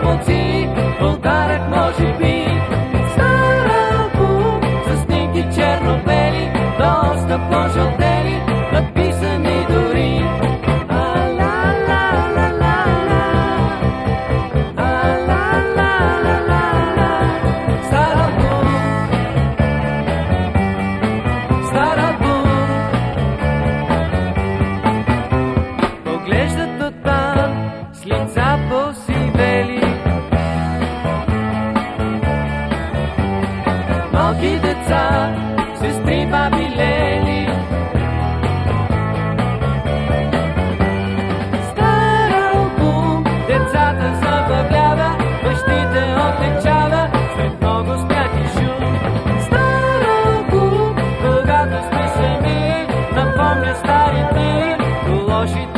我知我等 малки деца сестри бабилени. Старо децата забавлява, бащите отличава след много спят и шум. Старо когато сме сами, напомня старите, лошите